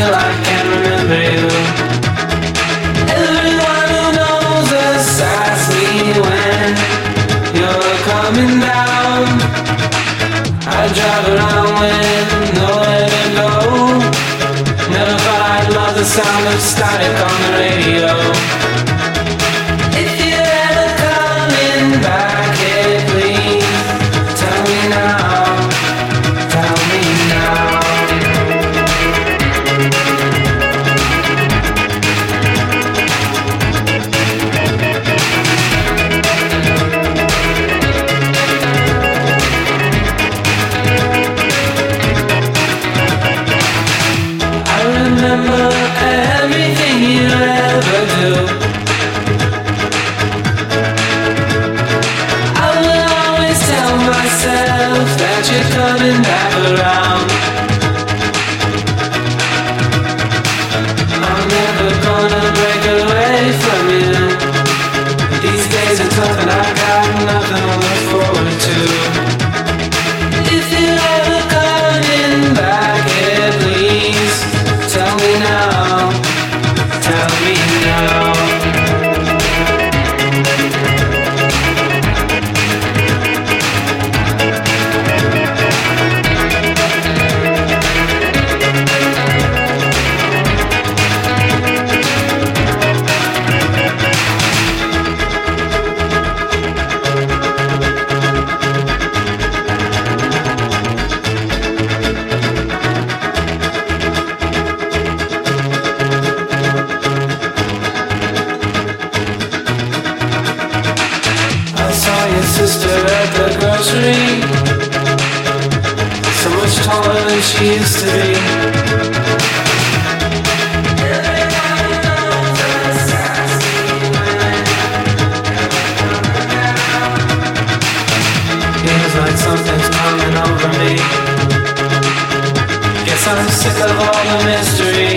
I can remember you. Everyone who knows us asks me when you're coming down. I drive around with nowhere to go. Never thought I'd love the sound of static on the radio. and the. So much taller than she used to be. Feels like something's coming over me. Guess I'm sick of all the mystery.